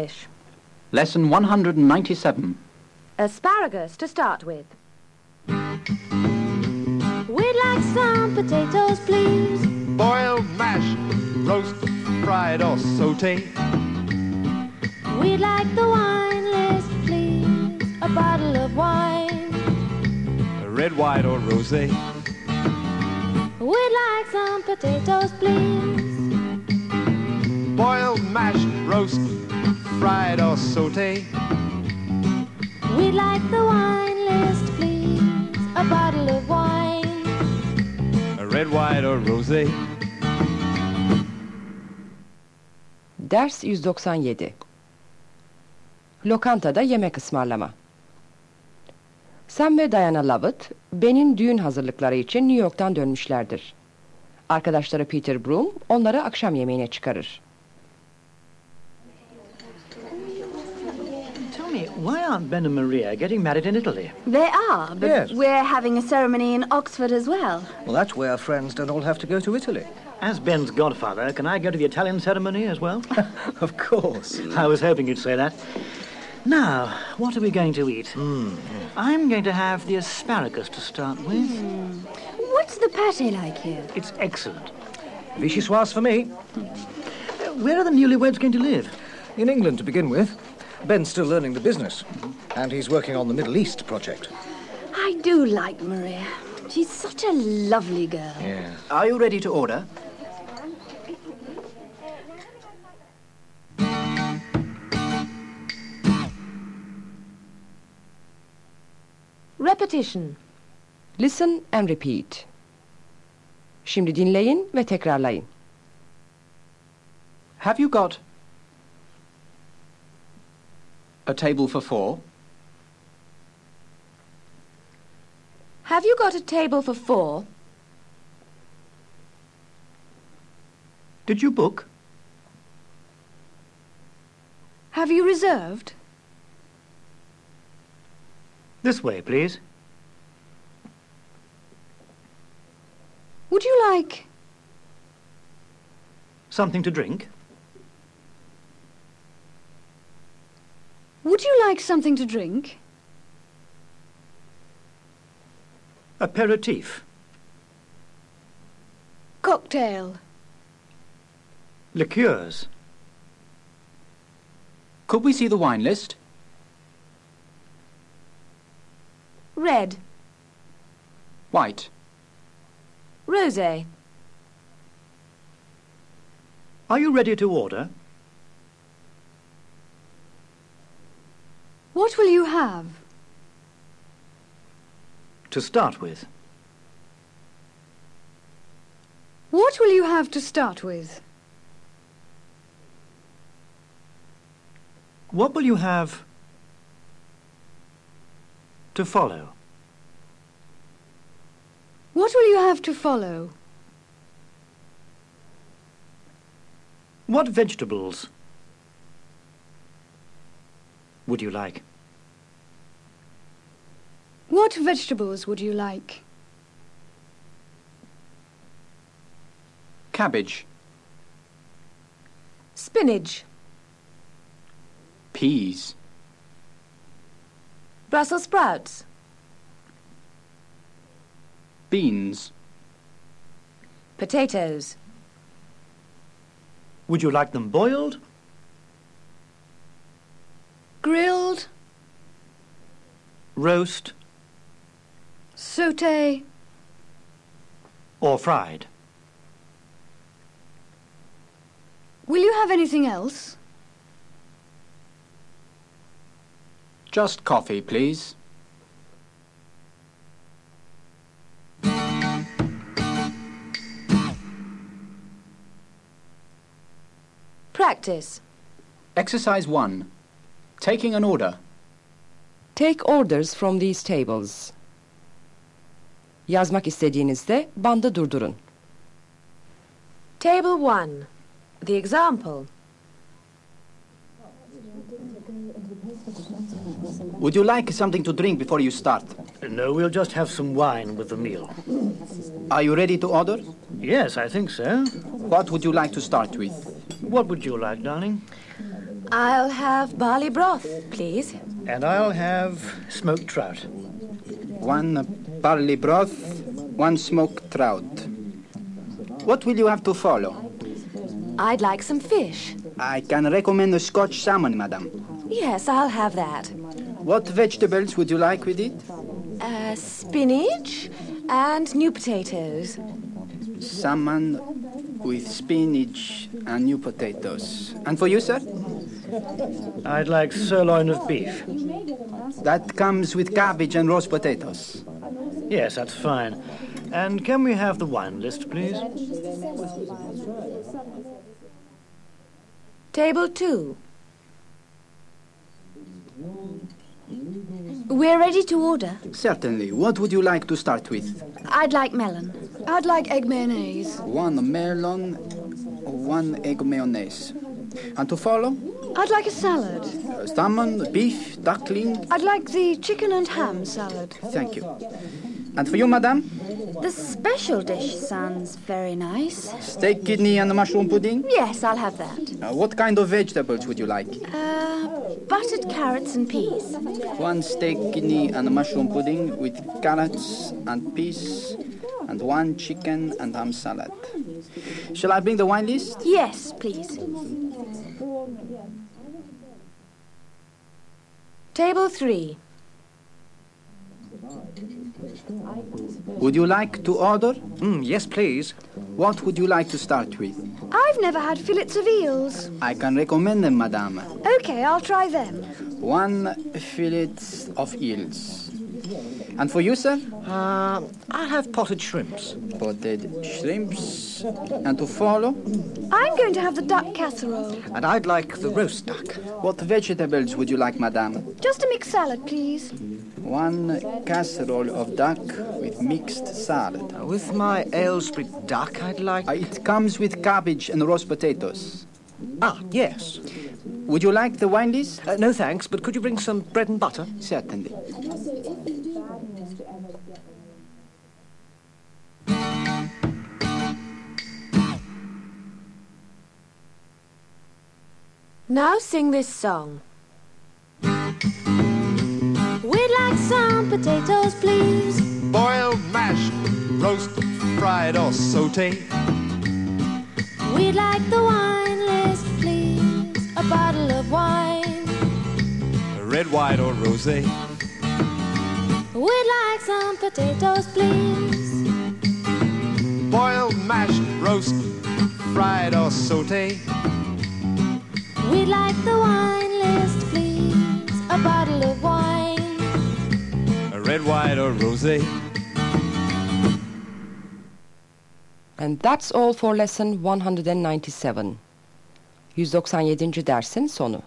English. Lesson 197. Asparagus to start with. We'd like some potatoes, please. Boiled, mashed, roast, fried or sauté. We'd like the wine list, please. A bottle of wine. A red, white or rosé. We'd like some potatoes, please. Boiled, mashed, roast, fried or sauté. We'd like the wine list, please. A bottle of wine. Red, white or rosé. Ders 197 Lokantada yemek ısmarlama Sam ve Diana Lovett, Ben'in düğün hazırlıkları için New York'tan dönmüşlerdir. Arkadaşları Peter Broom onları akşam yemeğine çıkarır. Why aren't Ben and Maria getting married in Italy? They are, but Yes. we're having a ceremony in Oxford as well. Well, that's where friends don't all have to go to Italy. As Ben's godfather, can I go to the Italian ceremony as well? Of course. I was hoping you'd say that. Now, what are we going to eat? I'm going to have the asparagus to start with. What's the pate like here? It's excellent. Vichyssoise for me. Uh, Where are the newlyweds going to live? In England to begin with. Ben's still learning the business. And he's working on the Middle East project. I do like Maria. She's such a lovely girl. Yeah. Are you ready to order? Repetition. Listen and repeat. Şimdi dinleyin ve tekrarlayın. Have you got a table for four? Have you got a table for four? Did you book? Have you reserved? This way, please. Would you like Something to drink? Would you like something to drink? Aperitif. Cocktail. Liqueurs. Could we see the wine list? Red. White. Rosé. Are you ready to order? What will you have? To start with. What will you have to start with? What will you have to follow? What will you have to follow? What vegetables would you like? What vegetables would you like? Cabbage. Spinach. Peas. Brussels sprouts. Beans. Potatoes. Would you like them boiled? Grilled, Roast sauté, or fried? Will you have anything else? Just coffee, please. Practice. Exercise 1. Taking an order. Take orders from these tables. Yazmak istediğinizde bandı durdurun. Table 1. The example. Would you like something to drink before you start? No, we'll just have some wine with the meal. Are you ready to order? Yes, I think so. What would you like to start with? What would you like, darling? I'll have barley broth, please. And I'll have smoked trout. One barley broth, one smoked trout. What will you have to follow? I'd like some fish. I can recommend the Scotch salmon, madam. Yes, I'll have that. What vegetables would you like with it? Uh, spinach and new potatoes. Salmon with spinach and new potatoes. And for you, sir? I'd like sirloin of beef. That comes with cabbage and roast potatoes. Yes, that's fine. And can we have the wine list, please? Table two. We're ready to order. Certainly. What would you like to start with? I'd like melon. I'd like egg mayonnaise. One melon, one egg mayonnaise. And to follow? I'd like a salad. Uh, salmon, beef, duckling. I'd like the chicken and ham salad. Thank you. And for you, madam? The special dish sounds very nice. Steak, kidney, and mushroom pudding? Yes, I'll have that. Uh, what kind of vegetables would you like? Uh, buttered carrots and peas. One steak, kidney, and mushroom pudding with carrots and peas, and one chicken and ham salad. Shall I bring the wine list? Yes, please. Table three. Would you like to order? Mm, yes, please. What would you like to start with? I've never had fillets of eels. I can recommend them, madame. Okay, I'll try them. One fillet of eels. And for you, sir? Uh, I'll have potted shrimps. Potted shrimps. And to follow? I'm going to have the duck casserole. And I'd like the roast duck. What vegetables would you like, madame? Just a mixed salad, please. One casserole of duck with mixed salad. With my Aylesbury duck, I'd like... Uh, It comes with cabbage and roast potatoes. Ah, yes. Would you like the wine list? Uh, no thanks, but could you bring some bread and butter? Certainly. Now sing this song. Potatoes, please. Boiled, mashed, roast, fried, or saute. We'd like the wine list, please. A bottle of wine. Red, white, or rosé. We'd like some potatoes, please. Boiled, mashed, roast, fried, or saute. We'd like the wine list, Red, white, or rosé. And that's all for lesson 197. 197. dersin sonu.